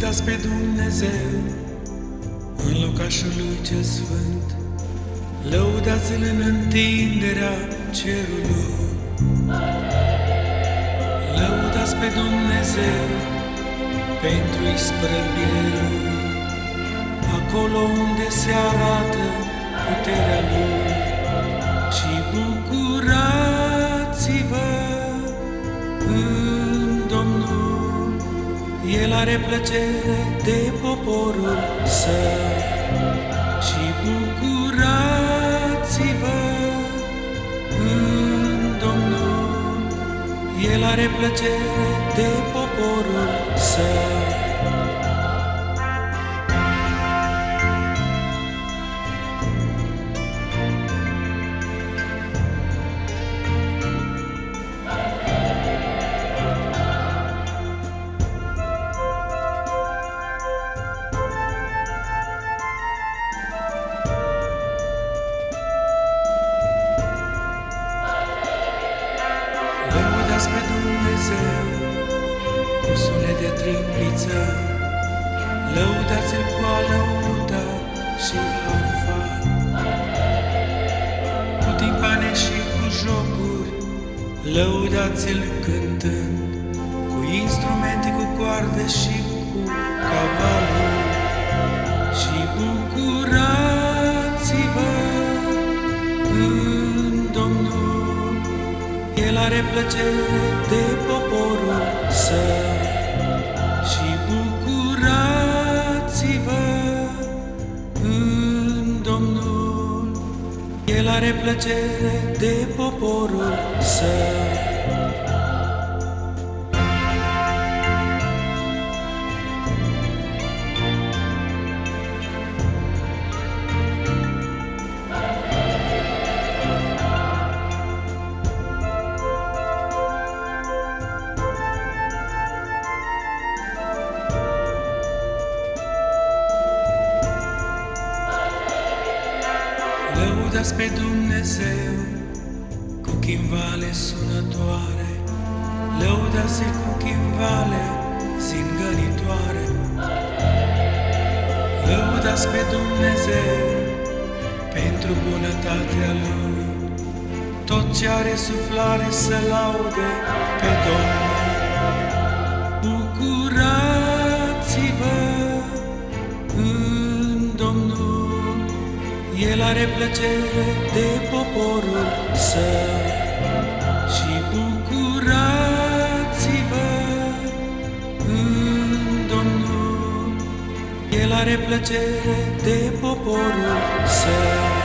Lăudați pe Dumnezeu în locașul lui cel sfânt, Lăudați-L în întinderea cerului. Lăudați pe Dumnezeu pentru isprăvirea Lui, acolo unde se arată puterea Lui și bucurați-vă în Domnul. El are plăcere de poporul său și bucurați-vă în Domnul. El are plăcere de poporul său. Lăudați pe Dumnezeu cu sunet de trâmbiță, Lăudați-L cu alăuta și harfa, cu timpane și cu jocuri, Lăudați-L cântând, cu instrumente, cu coarde și cu cavalul, are plăcere de poporul său și bucurați-vă în Domnul. El are plăcere de poporul său. Lăudați pe Dumnezeu cu chimvale sunătoare, Lăudați-L cu chimvale zingănitoare. Lăudați pe Dumnezeu pentru bunătatea Lui, tot ce are suflare să laude pe Domnul. El are plăcere de poporul său și bucurați-vă în Domnul, El are plăcere de poporul său.